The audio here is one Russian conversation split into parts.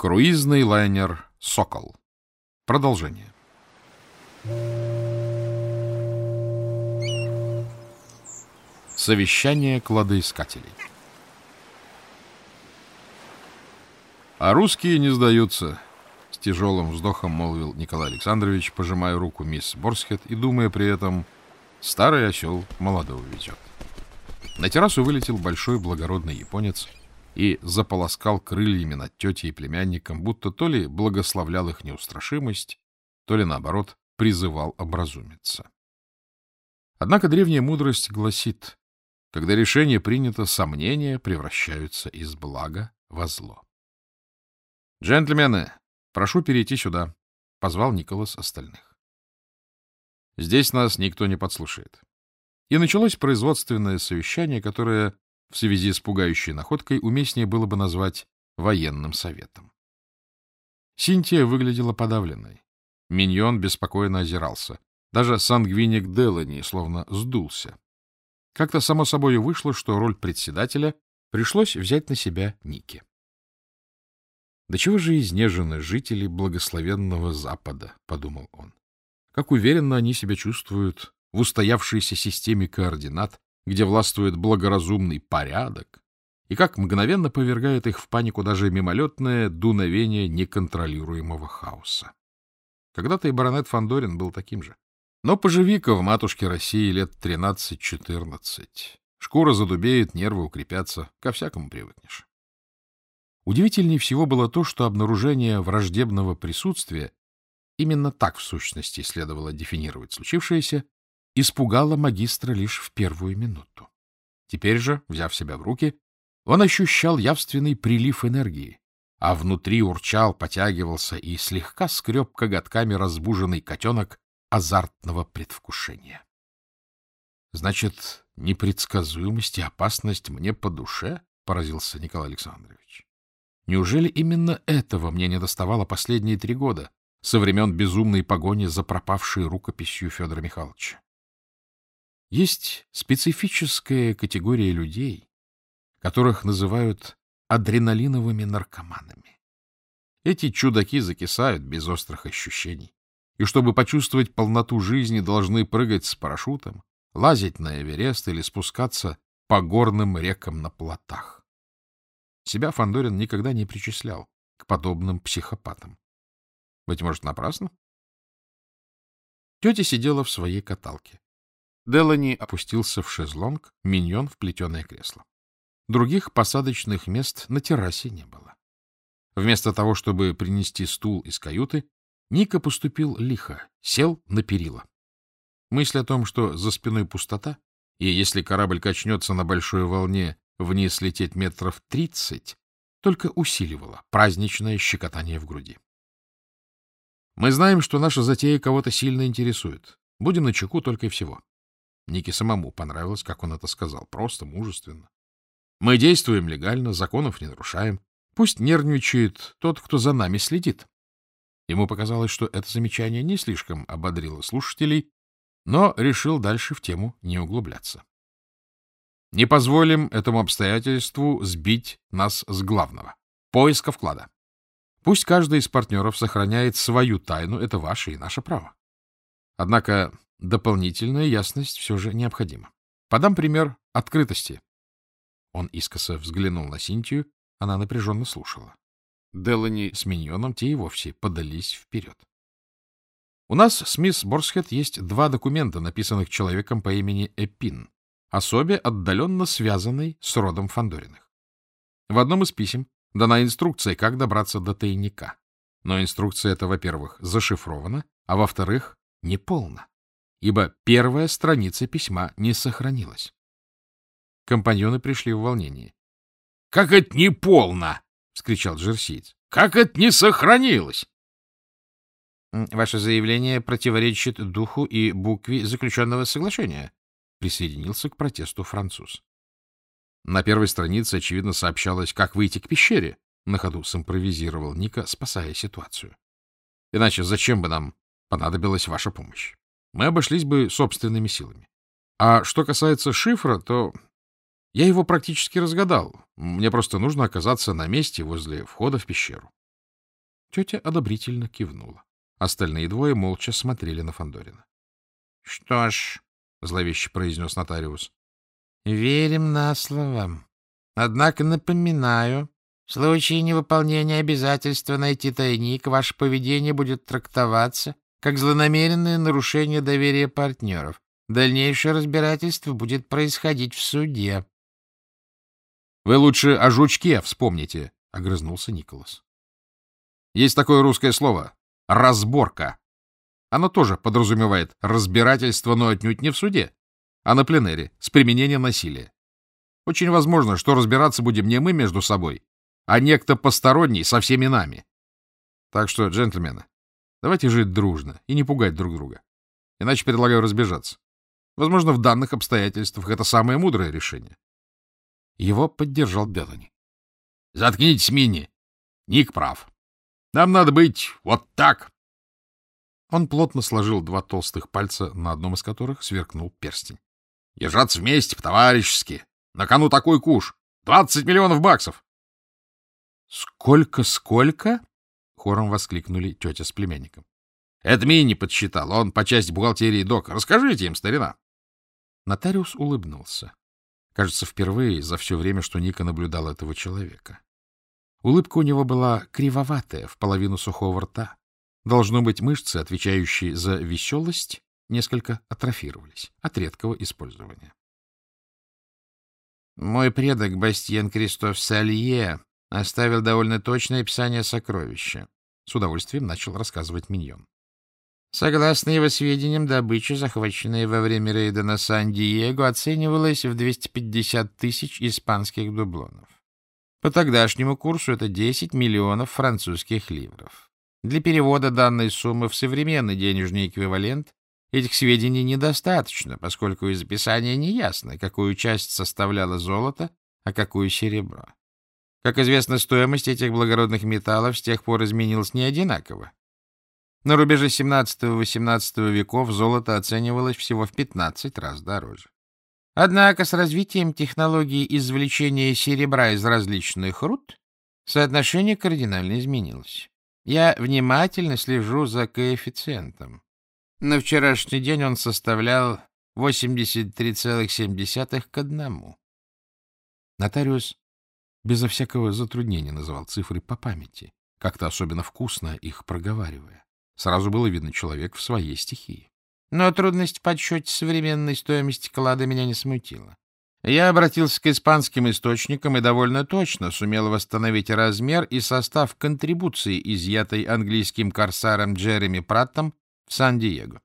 Круизный лайнер «Сокол». Продолжение. Совещание кладоискателей. А русские не сдаются, с тяжелым вздохом молвил Николай Александрович, пожимая руку мисс Борсхед и думая при этом, старый осел молодого ведет. На террасу вылетел большой благородный японец — и заполоскал крыльями над тетей и племянником, будто то ли благословлял их неустрашимость, то ли, наоборот, призывал образумиться. Однако древняя мудрость гласит, когда решение принято, сомнения превращаются из блага во зло. «Джентльмены, прошу перейти сюда», — позвал Николас остальных. «Здесь нас никто не подслушает». И началось производственное совещание, которое в связи с пугающей находкой уместнее было бы назвать военным советом. Синтия выглядела подавленной. Миньон беспокойно озирался. Даже сангвиник Делани словно сдулся. Как-то само собой вышло, что роль председателя пришлось взять на себя Ники. «Да чего же изнежены жители благословенного Запада?» — подумал он. «Как уверенно они себя чувствуют в устоявшейся системе координат, где властвует благоразумный порядок, и как мгновенно повергает их в панику даже мимолетное дуновение неконтролируемого хаоса. Когда-то и баронет Фандорин был таким же. Но поживи-ка в матушке России лет 13-14. Шкура задубеет, нервы укрепятся, ко всякому привыкнешь. Удивительнее всего было то, что обнаружение враждебного присутствия, именно так в сущности следовало дефинировать случившееся, испугало магистра лишь в первую минуту. Теперь же, взяв себя в руки, он ощущал явственный прилив энергии, а внутри урчал, потягивался и слегка скреб коготками разбуженный котенок азартного предвкушения. — Значит, непредсказуемость и опасность мне по душе? — поразился Николай Александрович. — Неужели именно этого мне не доставало последние три года, со времен безумной погони за пропавшей рукописью Федора Михайловича? Есть специфическая категория людей, которых называют адреналиновыми наркоманами. Эти чудаки закисают без острых ощущений, и чтобы почувствовать полноту жизни, должны прыгать с парашютом, лазить на Эверест или спускаться по горным рекам на плотах. Себя Фандорин никогда не причислял к подобным психопатам. Быть может, напрасно? Тетя сидела в своей каталке. Делани опустился в шезлонг, миньон в плетеное кресло. Других посадочных мест на террасе не было. Вместо того, чтобы принести стул из каюты, Ника поступил лихо, сел на перила. Мысль о том, что за спиной пустота, и если корабль качнется на большой волне, вниз лететь метров тридцать, только усиливала праздничное щекотание в груди. Мы знаем, что наша затея кого-то сильно интересует. Будем на чеку только и всего. Нике самому понравилось, как он это сказал. Просто, мужественно. Мы действуем легально, законов не нарушаем. Пусть нервничает тот, кто за нами следит. Ему показалось, что это замечание не слишком ободрило слушателей, но решил дальше в тему не углубляться. Не позволим этому обстоятельству сбить нас с главного — поиска вклада. Пусть каждый из партнеров сохраняет свою тайну, это ваше и наше право. Однако Дополнительная ясность все же необходима. Подам пример открытости. Он искоса взглянул на Синтию, она напряженно слушала. Делани с Миньоном те и вовсе подались вперед. У нас с мисс Борсхед есть два документа, написанных человеком по имени Эпин, особе отдаленно связанной с родом Фандориных. В одном из писем дана инструкция, как добраться до тайника. Но инструкция эта, во-первых, зашифрована, а во-вторых, неполна ибо первая страница письма не сохранилась. Компаньоны пришли в волнение. — Как это не полно! — вскричал джерсиец. — Как это не сохранилось! — Ваше заявление противоречит духу и букве заключенного соглашения, — присоединился к протесту француз. На первой странице, очевидно, сообщалось, как выйти к пещере. На ходу симпровизировал Ника, спасая ситуацию. Иначе зачем бы нам понадобилась ваша помощь? Мы обошлись бы собственными силами. А что касается шифра, то я его практически разгадал. Мне просто нужно оказаться на месте возле входа в пещеру. Тетя одобрительно кивнула. Остальные двое молча смотрели на Фандорина. Что ж, — зловеще произнес нотариус, — верим на слово. Однако напоминаю, в случае невыполнения обязательства найти тайник, ваше поведение будет трактоваться как злонамеренное нарушение доверия партнеров. Дальнейшее разбирательство будет происходить в суде. — Вы лучше о жучке вспомните, — огрызнулся Николас. — Есть такое русское слово — разборка. Оно тоже подразумевает разбирательство, но отнюдь не в суде, а на пленэре, с применением насилия. Очень возможно, что разбираться будем не мы между собой, а некто посторонний со всеми нами. Так что, джентльмены, давайте жить дружно и не пугать друг друга. Иначе предлагаю разбежаться. Возможно, в данных обстоятельствах это самое мудрое решение. Его поддержал Белани. — Заткнитесь, Мини. Ник прав. Нам надо быть вот так. Он плотно сложил два толстых пальца, на одном из которых сверкнул перстень. — Держаться вместе, по-товарищески. На кону такой куш. Двадцать миллионов баксов. — Сколько, сколько? — хором воскликнули тетя с племянником. — Это Мини подсчитал. Он по части бухгалтерии док. Расскажите им, старина. Нотариус улыбнулся. Кажется, впервые за все время, что Ника наблюдал этого человека. Улыбка у него была кривоватая, в половину сухого рта. Должно быть, мышцы, отвечающие за веселость, несколько атрофировались от редкого использования. Мой предок Бастиен Кристоф Салье оставил довольно точное описание сокровища. С удовольствием начал рассказывать Миньон. Согласно его сведениям, добыча, захваченная во время рейда на Сан-Диего, оценивалась в 250 тысяч испанских дублонов. По тогдашнему курсу это 10 миллионов французских ливров. Для перевода данной суммы в современный денежный эквивалент этих сведений недостаточно, поскольку из описания не ясно, какую часть составляло золото, а какую серебро. Как известно, стоимость этих благородных металлов с тех пор изменилась не одинаково. На рубеже 17-18 веков золото оценивалось всего в 15 раз дороже. Однако с развитием технологии извлечения серебра из различных руд соотношение кардинально изменилось. Я внимательно слежу за коэффициентом. На вчерашний день он составлял 83,7 к одному. Нотариус безо всякого затруднения называл цифры по памяти, как-то особенно вкусно их проговаривая. Сразу было видно человек в своей стихии. Но трудность в подсчете современной стоимости клада меня не смутила. Я обратился к испанским источникам и довольно точно сумел восстановить размер и состав контрибуции, изъятой английским корсаром Джереми Праттом в Сан-Диего.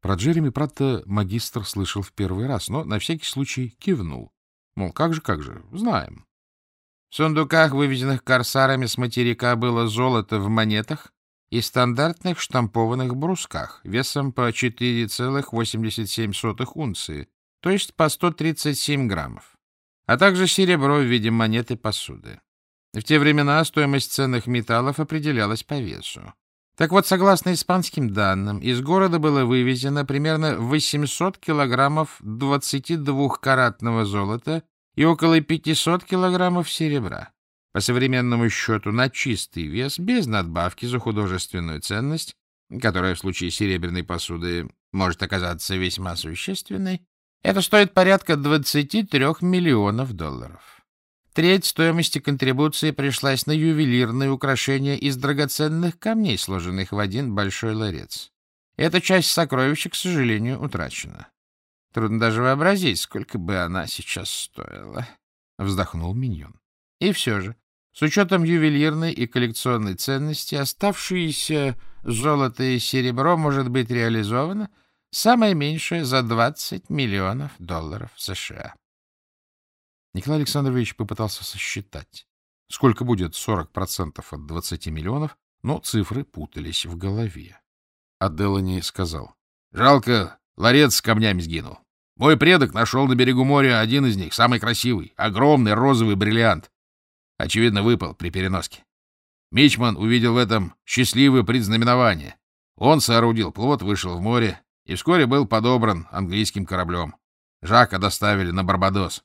Про Джереми Пратта магистр слышал в первый раз, но на всякий случай кивнул. Мол, как же, как же, знаем. В сундуках, вывезенных корсарами с материка, было золото в монетах и стандартных штампованных брусках весом по 4,87 унции, то есть по 137 граммов, а также серебро в виде монеты посуды. В те времена стоимость ценных металлов определялась по весу. Так вот, согласно испанским данным, из города было вывезено примерно 800 килограммов 22-каратного золота и около 500 килограммов серебра. По современному счету на чистый вес, без надбавки за художественную ценность, которая в случае серебряной посуды может оказаться весьма существенной, это стоит порядка 23 миллионов долларов. Треть стоимости контрибуции пришлась на ювелирные украшения из драгоценных камней, сложенных в один большой ларец. Эта часть сокровища, к сожалению, утрачена. Трудно даже вообразить, сколько бы она сейчас стоила. Вздохнул Миньон. И все же, с учетом ювелирной и коллекционной ценности, оставшиеся золото и серебро может быть реализовано — Самое меньшее за 20 миллионов долларов США. Николай Александрович попытался сосчитать, сколько будет 40% от 20 миллионов, но цифры путались в голове. А Делани сказал, «Жалко, ларец с камнями сгинул. Мой предок нашел на берегу моря один из них, самый красивый, огромный розовый бриллиант. Очевидно, выпал при переноске. Мичман увидел в этом счастливое предзнаменование. Он соорудил плот, вышел в море, и вскоре был подобран английским кораблем. Жака доставили на Барбадос.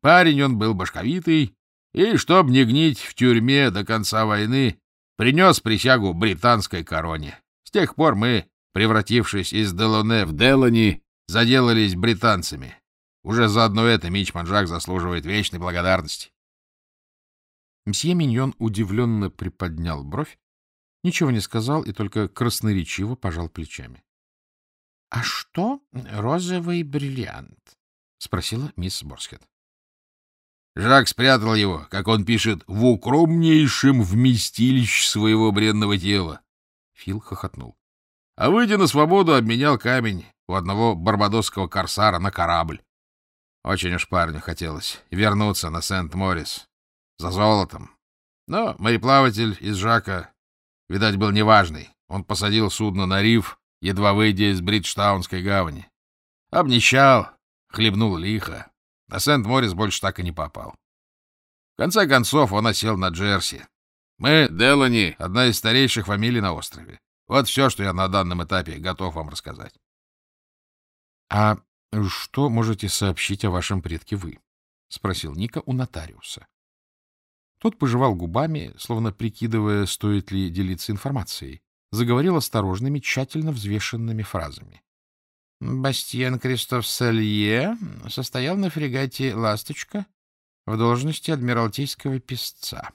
Парень он был башковитый, и, чтоб не гнить в тюрьме до конца войны, принес присягу британской короне. С тех пор мы, превратившись из Делоне в Делани, заделались британцами. Уже за одно это Мич Манжак заслуживает вечной благодарности. Мсье Миньон удивленно приподнял бровь, ничего не сказал и только красноречиво пожал плечами. — А что розовый бриллиант? — спросила мисс Борсхед. Жак спрятал его, как он пишет, в укромнейшем вместилище своего бренного тела. Фил хохотнул. А выйдя на свободу, обменял камень у одного барбадосского корсара на корабль. Очень уж парню хотелось вернуться на Сент-Морис за золотом. Но мореплаватель из Жака, видать, был неважный. Он посадил судно на риф, едва выйдя из Бриджтаунской гавани. Обнищал, хлебнул лихо. На Сент-Морис больше так и не попал. В конце концов, он осел на Джерси. Мы, Делани, одна из старейших фамилий на острове. Вот все, что я на данном этапе готов вам рассказать. — А что можете сообщить о вашем предке вы? — спросил Ника у нотариуса. Тот пожевал губами, словно прикидывая, стоит ли делиться информацией. Заговорил осторожными, тщательно взвешенными фразами. Бастиен Кристоф Салье состоял на фрегате «Ласточка» в должности адмиралтейского писца.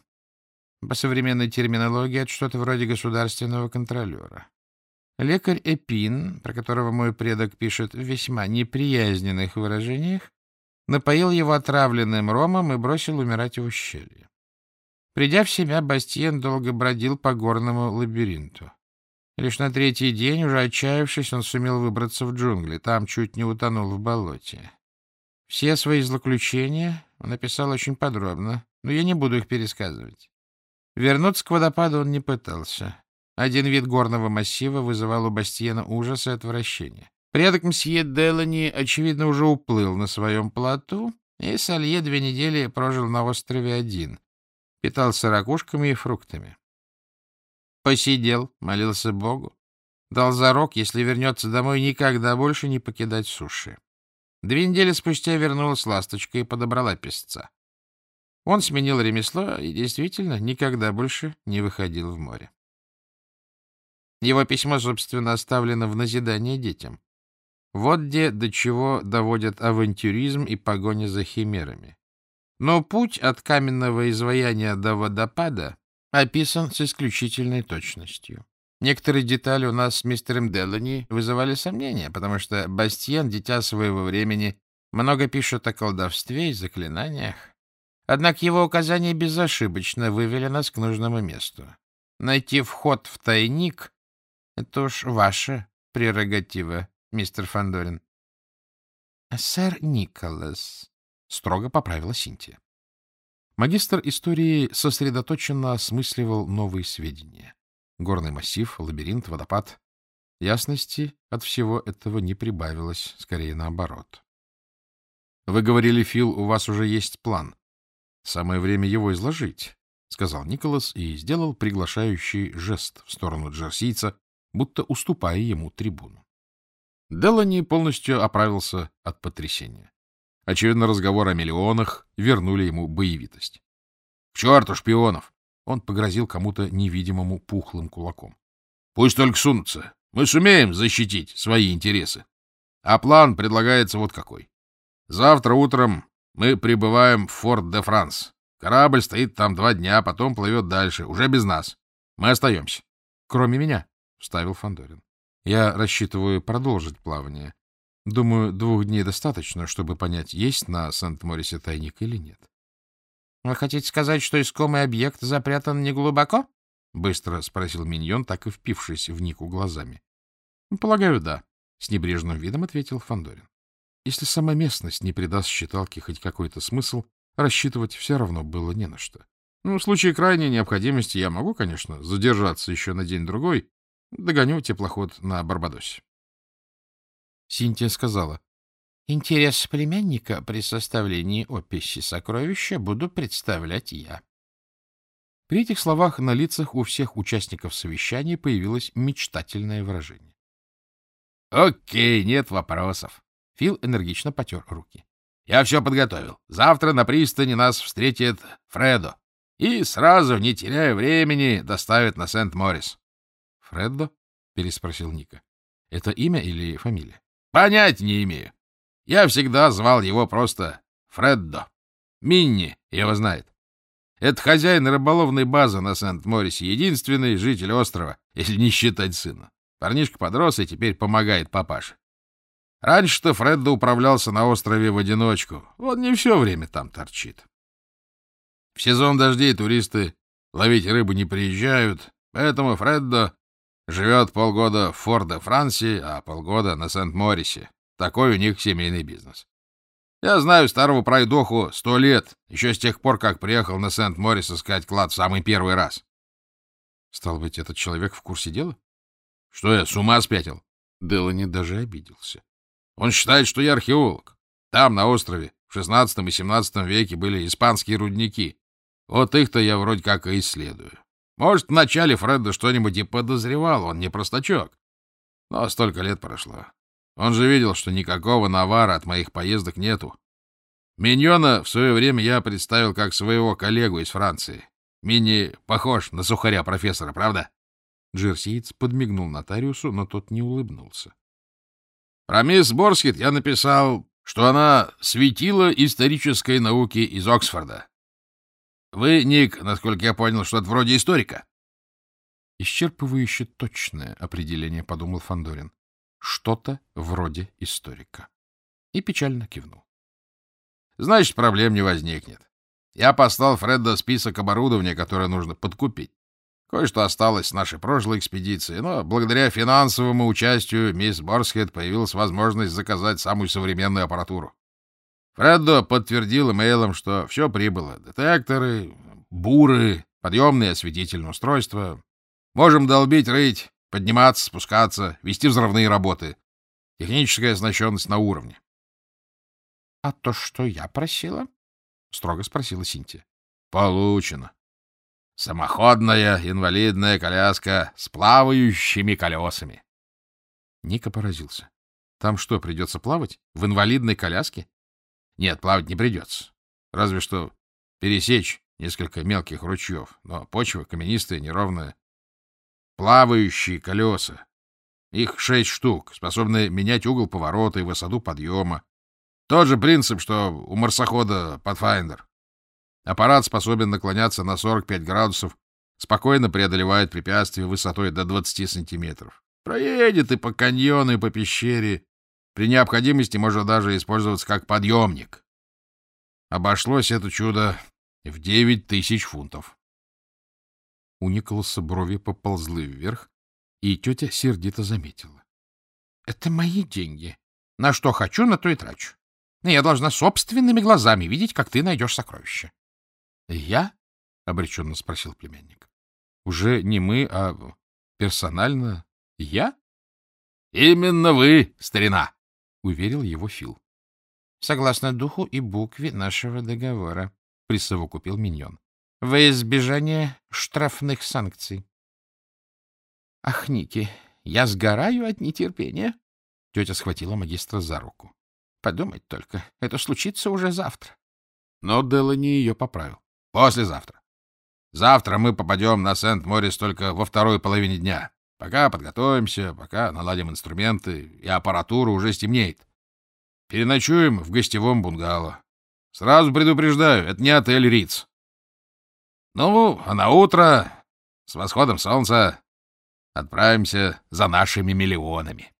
По современной терминологии это что-то вроде государственного контролера. Лекарь Эпин, про которого мой предок пишет в весьма неприязненных выражениях, напоил его отравленным ромом и бросил умирать в ущелье. Придя в себя, Бастиен долго бродил по горному лабиринту. Лишь на третий день, уже отчаявшись, он сумел выбраться в джунгли. Там чуть не утонул в болоте. Все свои злоключения он написал очень подробно, но я не буду их пересказывать. Вернуться к водопаду он не пытался. Один вид горного массива вызывал у Бастиена ужас и отвращение. Предок мсье Делани, очевидно, уже уплыл на своем плоту, и Салье две недели прожил на острове один. Питался ракушками и фруктами. Посидел, молился Богу. Дал зарок, если вернется домой, никогда больше не покидать суши. Две недели спустя вернулась ласточка и подобрала песца. Он сменил ремесло и действительно никогда больше не выходил в море. Его письмо, собственно, оставлено в назидание детям. Вот где до чего доводят авантюризм и погоня за химерами. Но путь от каменного изваяния до водопада описан с исключительной точностью. Некоторые детали у нас с мистером Делани вызывали сомнения, потому что Бастиен, дитя своего времени, много пишет о колдовстве и заклинаниях. Однако его указания безошибочно вывели нас к нужному месту. Найти вход в тайник — это уж ваша прерогатива, мистер Фандорин. — Сэр Николас, — строго поправила Синтия. Магистр истории сосредоточенно осмысливал новые сведения. Горный массив, лабиринт, водопад. Ясности от всего этого не прибавилось, скорее наоборот. — Вы говорили, Фил, у вас уже есть план. Самое время его изложить, — сказал Николас и сделал приглашающий жест в сторону джерсийца, будто уступая ему трибуну. Делани полностью оправился от потрясения. Очевидно, разговор о миллионах вернули ему боевитость. — К черту шпионов! Он погрозил кому-то невидимому пухлым кулаком. — Пусть только сунутся. Мы сумеем защитить свои интересы. А план предлагается вот какой. Завтра утром мы прибываем в Форт-де-Франс. Корабль стоит там два дня, потом плывет дальше, уже без нас. Мы остаемся. — Кроме меня, — вставил Фандорин. Я рассчитываю продолжить плавание. Думаю, двух дней достаточно, чтобы понять, есть на Сент-Морисе тайник или нет. — Вы хотите сказать, что искомый объект запрятан неглубоко? — быстро спросил Миньон, так и впившись в Нику глазами. — Полагаю, да, — с небрежным видом ответил Фандорин. Если сама местность не придаст считалке хоть какой-то смысл, рассчитывать все равно было не на что. Ну, в случае крайней необходимости я могу, конечно, задержаться еще на день-другой, догоню теплоход на Барбадосе. Синтия сказала, «Интерес племянника при составлении описи сокровища буду представлять я». При этих словах на лицах у всех участников совещания появилось мечтательное выражение. «Окей, нет вопросов». Фил энергично потер руки. «Я все подготовил. Завтра на пристани нас встретит Фредо. и сразу, не теряя времени, доставит на Сент-Морис. — Фреддо? — переспросил Ника. — Это имя или фамилия? — Понять не имею. Я всегда звал его просто Фреддо. Минни его знает. Это хозяин рыболовной базы на Сент-Морисе, единственный житель острова, если не считать сына. Парнишка подрос и теперь помогает папаше. Раньше-то Фреддо управлялся на острове в одиночку. Он не все время там торчит. В сезон дождей туристы ловить рыбу не приезжают, поэтому Фреддо живет полгода в Форде-Франции, а полгода на Сент-Морисе. Такой у них семейный бизнес. Я знаю старого пройдоху сто лет, еще с тех пор, как приехал на Сент-Морис искать клад в самый первый раз. Стал быть, этот человек в курсе дела? Что я, с ума спятил? Делани даже обиделся. Он считает, что я археолог. Там, на острове, в XVI и XVII веке были испанские рудники. Вот их-то я вроде как и исследую. Может, вначале Фредда что-нибудь и подозревал, он не простачок. Но столько лет прошло. Он же видел, что никакого навара от моих поездок нету. Миньона в свое время я представил как своего коллегу из Франции. Мини похож на сухаря профессора, правда? Джерсиец подмигнул нотариусу, но тот не улыбнулся. Про мисс Борскит я написал, что она светила исторической науки из Оксфорда. Вы, Ник, насколько я понял, что-то вроде историка. Исчерпывающе точное определение, подумал Фандорин. Что-то вроде историка. И печально кивнул. Значит, проблем не возникнет. Я послал Фредда список оборудования, которое нужно подкупить. Кое-что осталось с нашей прошлой экспедиции, но благодаря финансовому участию мисс Борсхед появилась возможность заказать самую современную аппаратуру. Фреддо подтвердил имейлом, что все прибыло. Детекторы, буры, подъемные осветительные устройства. Можем долбить, рыть, подниматься, спускаться, вести взрывные работы. Техническая оснащенность на уровне. — А то, что я просила? — строго спросила Синтия. — Получено. Самоходная инвалидная коляска с плавающими колесами. Ника поразился. Там что, придется плавать? В инвалидной коляске? Нет, плавать не придется. Разве что пересечь несколько мелких ручьев, но почва каменистая, неровная. Плавающие колеса. Их шесть штук, способные менять угол поворота и высоту подъема. Тот же принцип, что у марсохода Pathfinder. Аппарат способен наклоняться на 45 градусов, спокойно преодолевает препятствия высотой до 20 сантиметров. Проедет и по каньону, и по пещере. При необходимости может даже использоваться как подъемник. Обошлось это чудо в 9 тысяч фунтов. У Николаса брови поползли вверх, и тетя сердито заметила. — Это мои деньги. На что хочу, на то и трачу. Я должна собственными глазами видеть, как ты найдешь сокровище. — Я? — обреченно спросил племянник. — Уже не мы, а персонально я? — Именно вы, старина! — уверил его Фил. — Согласно духу и букве нашего договора, — присовокупил Миньон. — Во избежание штрафных санкций. — Ах, Ники, я сгораю от нетерпения! Тетя схватила магистра за руку. — Подумать только, это случится уже завтра. Но Делани ее поправил. — Послезавтра. Завтра мы попадем на Сент-Морис только во второй половине дня. Пока подготовимся, пока наладим инструменты, и аппаратура уже стемнеет. Переночуем в гостевом бунгало. Сразу предупреждаю, это не отель Риц. Ну, а на утро с восходом солнца отправимся за нашими миллионами.